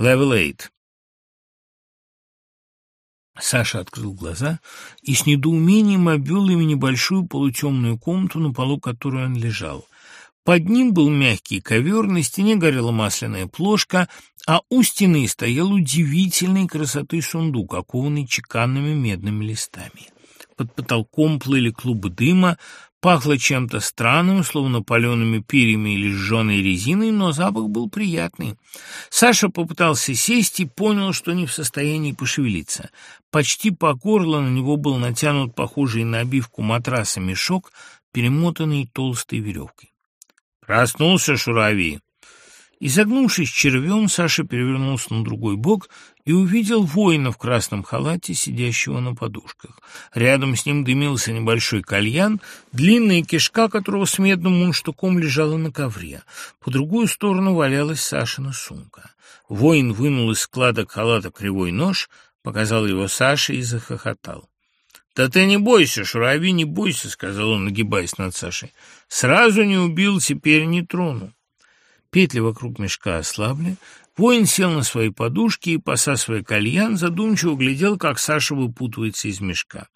8. Саша открыл глаза и с недоумением обвел ими небольшую полутемную комнату, на полу которой он лежал. Под ним был мягкий ковер, на стене горела масляная плошка, а у стены стоял удивительной красоты сундук, окованный чеканными медными листами. Под потолком плыли клубы дыма, пахло чем-то странным, словно палеными перьями или сжженной резиной, но запах был приятный. Саша попытался сесть и понял, что не в состоянии пошевелиться. Почти по горло на него был натянут похожий на обивку матраса мешок, перемотанный толстой веревкой. «Проснулся, Шурави!» Изогнувшись червем, Саша перевернулся на другой бок и увидел воина в красном халате, сидящего на подушках. Рядом с ним дымился небольшой кальян, длинная кишка которого с медным мундштуком лежала на ковре. По другую сторону валялась Сашина сумка. Воин вынул из складок халата кривой нож, показал его Саше и захохотал. «Да ты не бойся, Шурави, не бойся», — сказал он, нагибаясь над Сашей. «Сразу не убил, теперь не трону». Петли вокруг мешка ослабли. Воин сел на свои подушки и, посасывая кальян, задумчиво глядел, как Саша выпутывается из мешка.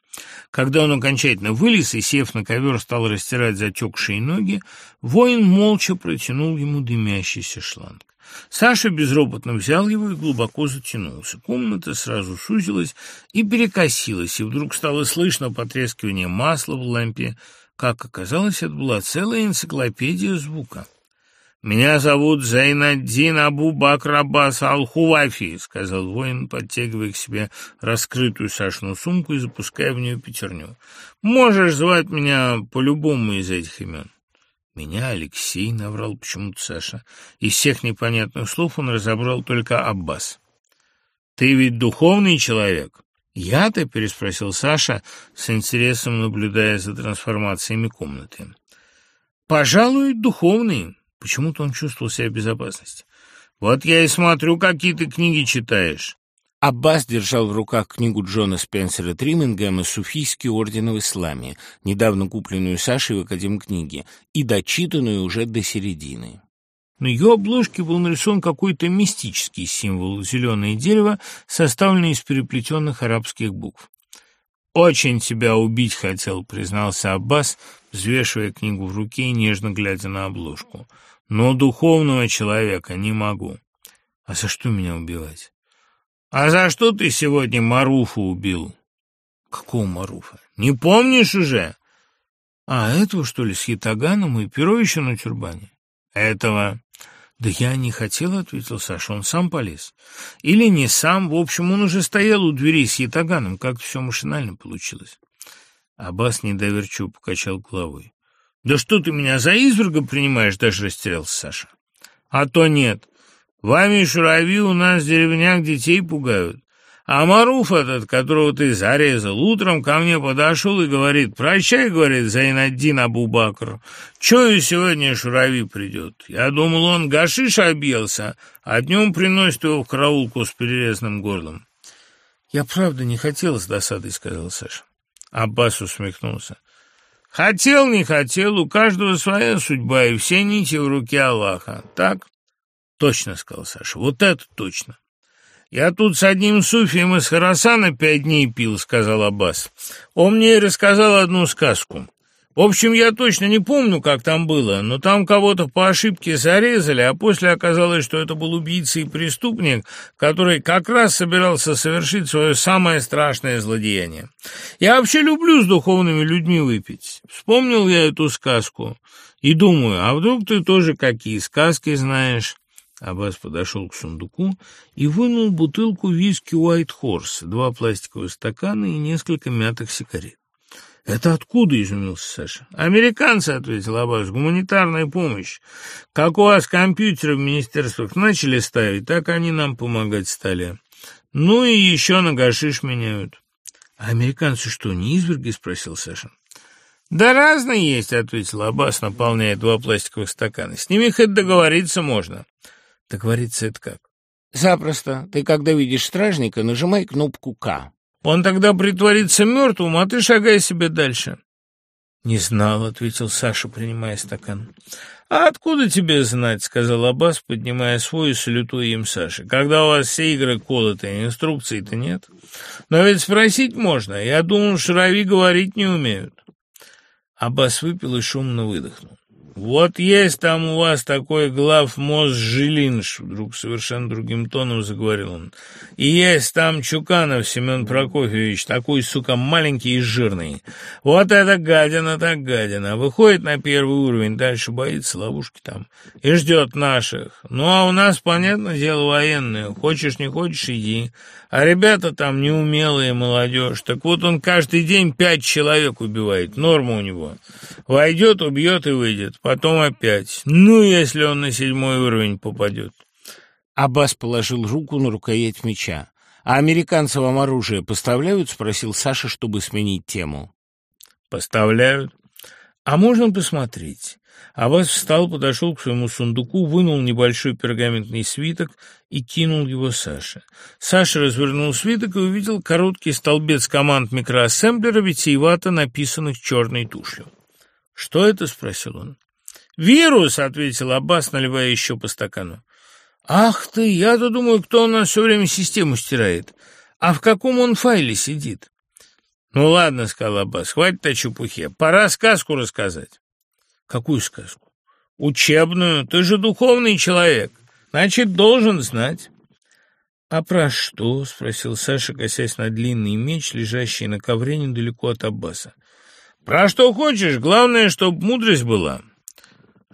Когда он окончательно вылез и, сев на ковер, стал растирать затекшие ноги, воин молча протянул ему дымящийся шланг. Саша безропотно взял его и глубоко затянулся. Комната сразу сузилась и перекосилась, и вдруг стало слышно потрескивание масла в лампе. Как оказалось, это была целая энциклопедия звука. «Меня зовут Зайнаддин Абу Бакр Аббас Ал-Хувафи», — сказал воин, подтягивая к себе раскрытую Сашину сумку и запуская в нее пятерню. «Можешь звать меня по любому из этих имен». «Меня Алексей», — наврал почему-то Саша. Из всех непонятных слов он разобрал только Аббас. «Ты ведь духовный человек?» «Я-то?» — переспросил Саша, с интересом наблюдая за трансформациями комнаты. «Пожалуй, духовный». Почему-то он чувствовал себя в безопасности. «Вот я и смотрю, какие ты книги читаешь». Аббас держал в руках книгу Джона Спенсера Тримингема «Суфийский орден в исламе», недавно купленную Сашей в Академкниге, и дочитанную уже до середины. На ее обложке был нарисован какой-то мистический символ — зеленое дерево, составленное из переплетенных арабских букв. «Очень тебя убить хотел», — признался Аббас, взвешивая книгу в руке и нежно глядя на обложку но духовного человека не могу. А за что меня убивать? А за что ты сегодня Маруфа убил? Какого Маруфа? Не помнишь уже? А этого, что ли, с ятаганом и перо на тюрбане? Этого... «Да я не хотел», — ответил Саша, — «он сам полез». «Или не сам, в общем, он уже стоял у дверей с ятаганом, как все машинально получилось». Аббас недоверчиво покачал головой. «Да что ты меня за изверга принимаешь?» — даже растерялся Саша. «А то нет. Вами, шурави, у нас в деревнях детей пугают. А Маруф этот, которого ты зарезал, утром ко мне подошел и говорит, «Прощай, — говорит, — Зайнаддин Абу-Бакр, чую, сегодня Шурави придет». Я думал, он гашиш объелся, а днем приносит его в караулку с перерезанным горлом. «Я правда не хотел с досадой», — сказал Саша. Аббас усмехнулся. Хотел, не хотел, у каждого своя судьба, и все нити в руке Аллаха. Так? Точно, сказал Саша, вот это точно. Я тут с одним суфием из Харасана пять дней пил, сказал Аббас. Он мне рассказал одну сказку. В общем, я точно не помню, как там было, но там кого-то по ошибке зарезали, а после оказалось, что это был убийца и преступник, который как раз собирался совершить свое самое страшное злодеяние. Я вообще люблю с духовными людьми выпить. Вспомнил я эту сказку и думаю, а вдруг ты тоже какие сказки знаешь? Аббас подошел к сундуку и вынул бутылку виски «Уайт Хорс», два пластиковых стакана и несколько мятых сигарет. «Это откуда?» — изумился Саша. «Американцы», — ответил Аббас, — «гуманитарная помощь. Как у вас компьютеры в министерствах начали ставить, так они нам помогать стали. Ну и еще на гашиш меняют». «А американцы что, не изверги?» — спросил Саша. «Да разные есть», — ответил Аббас, наполняя два пластиковых стакана. «С ними хоть договориться можно». «Договориться это как?» «Запросто. Ты, когда видишь стражника, нажимай кнопку «К». Он тогда притворится мертвым, а ты шагай себе дальше. «Не знал», — ответил Саша, принимая стакан. «А откуда тебе знать?» — сказал Аббас, поднимая свой и салютуя им Саши. «Когда у вас все игры колотые, инструкций-то нет. Но ведь спросить можно. Я думал, шарови говорить не умеют». Аббас выпил и шумно выдохнул. «Вот есть там у вас такой главмоз Жилинш», — вдруг совершенно другим тоном заговорил он. «И есть там Чуканов Семен Прокофьевич, такой, сука, маленький и жирный. Вот это гадина так гадина. Выходит на первый уровень, дальше боится ловушки там и ждет наших. Ну, а у нас, понятное дело, военные. Хочешь, не хочешь, иди. А ребята там неумелые, молодежь. Так вот он каждый день пять человек убивает, норма у него. Войдет, убьет и выйдет, потом опять. Ну, если он на седьмой уровень попадет. Аббас положил руку на рукоять меча. «А американцы вам оружие поставляют?» — спросил Саша, чтобы сменить тему. «Поставляют. А можно посмотреть?» Аббас встал, подошел к своему сундуку, вынул небольшой пергаментный свиток и кинул его Саше. Саша развернул свиток и увидел короткий столбец команд микроассемблера, витиевато написанных черной тушью. «Что это?» — спросил он. «Вирус!» — ответил Аббас, наливая еще по стакану. «Ах ты! Я-то думаю, кто у нас все время систему стирает. А в каком он файле сидит?» «Ну ладно», — сказал Аббас, — «хватит о чепухе. Пора сказку рассказать». Какую сказку? Учебную. Ты же духовный человек. Значит, должен знать. А про что? спросил Саша, косясь на длинный меч, лежащий на ковре недалеко от Аббаса. Про что хочешь, главное, чтобы мудрость была.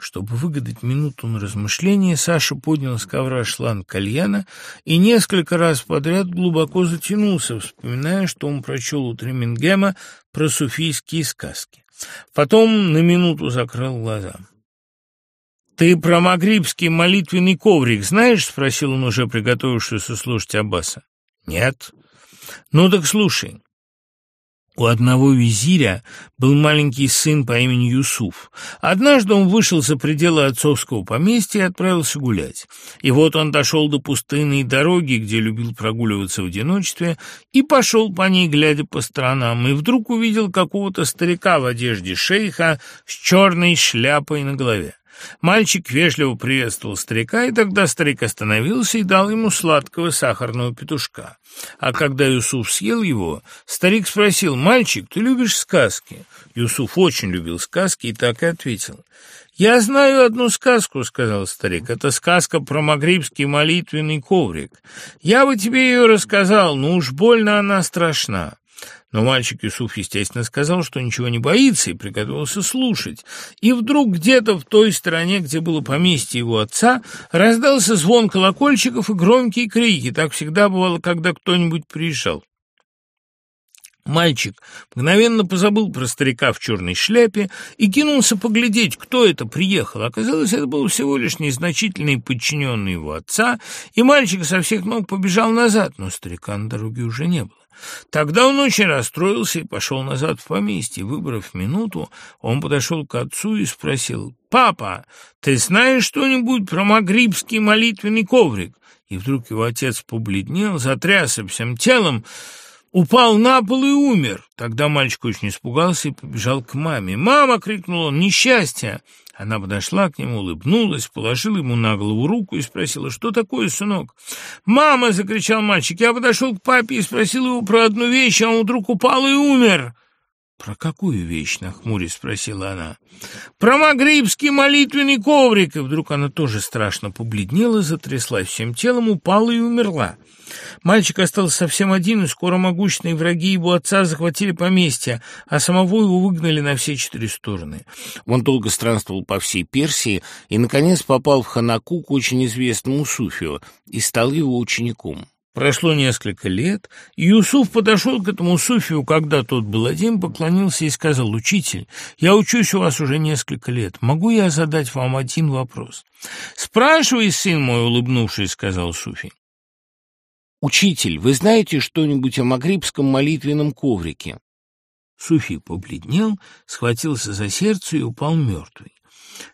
Чтобы выгадать минуту на размышление, Саша поднял с ковра шланг кальяна и несколько раз подряд глубоко затянулся, вспоминая, что он прочел у Тремингема про суфийские сказки. Потом на минуту закрыл глаза. «Ты про магрибский молитвенный коврик знаешь?» — спросил он уже приготовившись слушать Аббаса. «Нет». «Ну так слушай. У одного визиря был маленький сын по имени Юсуф. Однажды он вышел за пределы отцовского поместья и отправился гулять. И вот он дошел до пустынной дороги, где любил прогуливаться в одиночестве, и пошел по ней, глядя по сторонам, и вдруг увидел какого-то старика в одежде шейха с черной шляпой на голове. Мальчик вежливо приветствовал старика, и тогда старик остановился и дал ему сладкого сахарного петушка. А когда Юсуф съел его, старик спросил, «Мальчик, ты любишь сказки?» Юсуф очень любил сказки и так и ответил. «Я знаю одну сказку», — сказал старик. «Это сказка про магрибский молитвенный коврик. Я бы тебе ее рассказал, но уж больно она страшна». Но мальчик Юсуф, естественно, сказал, что ничего не боится, и приготовился слушать. И вдруг где-то в той стороне, где было поместье его отца, раздался звон колокольчиков и громкие крики. Так всегда бывало, когда кто-нибудь приезжал. Мальчик мгновенно позабыл про старика в черной шляпе и кинулся поглядеть, кто это приехал. Оказалось, это был всего лишь незначительный подчиненный его отца, и мальчик со всех ног побежал назад, но старика на дороге уже не было. Тогда он очень расстроился и пошел назад в поместье. Выбрав минуту, он подошел к отцу и спросил, «Папа, ты знаешь что-нибудь про магрибский молитвенный коврик?» И вдруг его отец побледнел, затрясся всем телом, упал на пол и умер. Тогда мальчик очень испугался и побежал к маме. «Мама!» — крикнул он, «несчастье!» Она подошла к нему, улыбнулась, положила ему на голову руку и спросила, что такое, сынок? «Мама!» — закричал мальчик. Я подошел к папе и спросил его про одну вещь, а он вдруг упал и умер. «Про какую вещь?» — нахмурясь спросила она. «Про магрибский молитвенный коврик!» И вдруг она тоже страшно побледнела, затряслась всем телом, упала и умерла. Мальчик остался совсем один, и скоро могущественные враги его отца захватили поместье, а самого его выгнали на все четыре стороны. Он долго странствовал по всей Персии и, наконец, попал в Ханаку к очень известному суфию и стал его учеником. Прошло несколько лет, и Юсуф подошел к этому суфию, когда тот был один, поклонился и сказал, «Учитель, я учусь у вас уже несколько лет. Могу я задать вам один вопрос?» «Спрашивай, сын мой», — улыбнувшись, сказал суфий. «Учитель, вы знаете что-нибудь о магрибском молитвенном коврике?» Суфий побледнел, схватился за сердце и упал мертвый.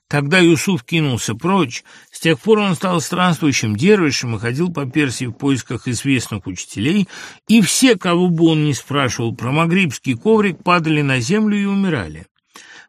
Тогда Юсуф кинулся прочь. С тех пор он стал странствующим дервишем и ходил по Персии в поисках известных учителей, и все, кого бы он ни спрашивал про магрибский коврик, падали на землю и умирали.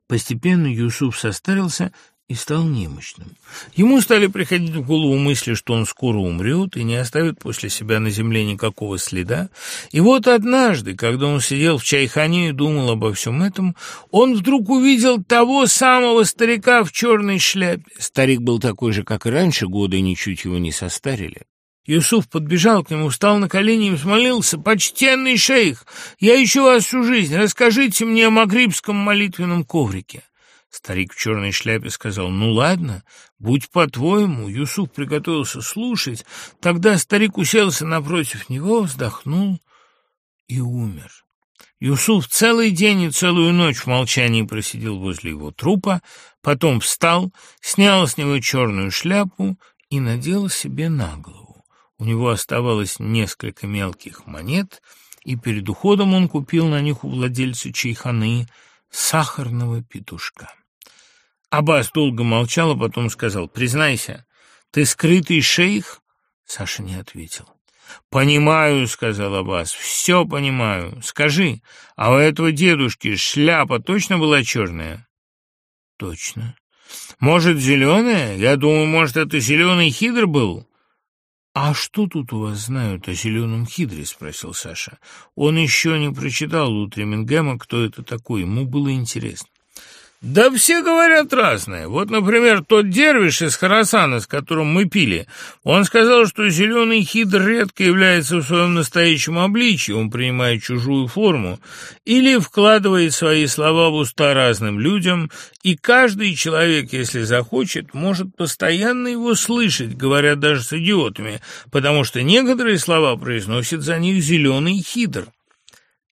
Постепенно Юсуф состарился и стал немощным. Ему стали приходить в голову мысли, что он скоро умрет и не оставит после себя на земле никакого следа. И вот однажды, когда он сидел в чайхане и думал обо всем этом, он вдруг увидел того самого старика в черной шляпе. Старик был такой же, как и раньше, годы ничуть его не состарили. Юсуф подбежал к нему, встал на колени и взмолился. «Почтенный шейх, я ищу вас всю жизнь. Расскажите мне о магрибском молитвенном коврике». Старик в черной шляпе сказал, «Ну ладно, будь по-твоему». Юсуф приготовился слушать. Тогда старик уселся напротив него, вздохнул и умер. Юсуф целый день и целую ночь в молчании просидел возле его трупа, потом встал, снял с него черную шляпу и надел себе на голову. У него оставалось несколько мелких монет, и перед уходом он купил на них у владельца чайханы сахарного петушка. Аббас долго молчал, а потом сказал, «Признайся, ты скрытый шейх?» Саша не ответил. «Понимаю», — сказал Аббас, — «все понимаю. Скажи, а у этого дедушки шляпа точно была черная?» «Точно». «Может, зеленая? Я думаю, может, это зеленый хидр был?» «А что тут у вас знают о зеленом хидре?» — спросил Саша. Он еще не прочитал у Тремингема, кто это такой. Ему было интересно. Да все говорят разное. Вот, например, тот дервиш из Харасана, с которым мы пили, он сказал, что зеленый хидр редко является в своем настоящем обличии, он принимает чужую форму, или вкладывает свои слова в уста разным людям, и каждый человек, если захочет, может постоянно его слышать, говоря даже с идиотами, потому что некоторые слова произносит за них зеленый хидр.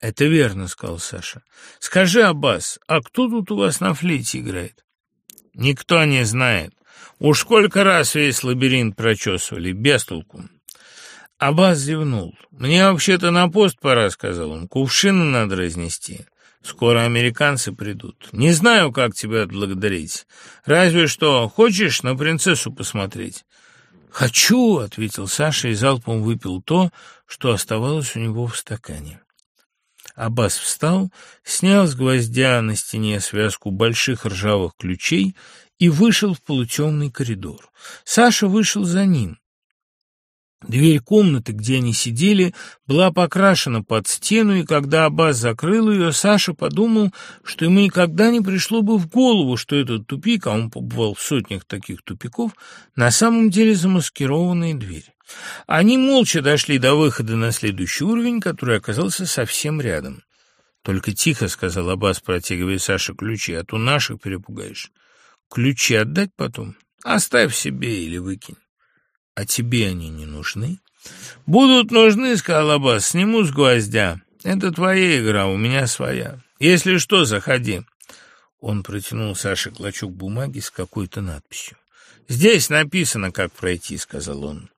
«Это верно», — сказал Саша. «Скажи, Аббас, а кто тут у вас на флейте играет?» «Никто не знает. Уж сколько раз весь лабиринт прочесывали, без толку». Аббас зевнул. «Мне вообще-то на пост пора», — сказал он. «Кувшины надо разнести. Скоро американцы придут. Не знаю, как тебя отблагодарить. Разве что хочешь на принцессу посмотреть?» «Хочу», — ответил Саша и залпом выпил то, что оставалось у него в стакане. Аббас встал, снял с гвоздя на стене связку больших ржавых ключей и вышел в полутемный коридор. Саша вышел за ним. Дверь комнаты, где они сидели, была покрашена под стену, и когда Аббас закрыл ее, Саша подумал, что ему никогда не пришло бы в голову, что этот тупик, а он побывал в сотнях таких тупиков, на самом деле замаскированная дверь. Они молча дошли до выхода на следующий уровень, который оказался совсем рядом. «Только тихо», — сказал Аббас, протягивая Саше ключи, — «а то наших перепугаешь. Ключи отдать потом? Оставь себе или выкинь. А тебе они не нужны?» «Будут нужны», — сказал Аббас, — «сниму с гвоздя. Это твоя игра, у меня своя. Если что, заходи». Он протянул Саше клочок бумаги с какой-то надписью. «Здесь написано, как пройти», — сказал он.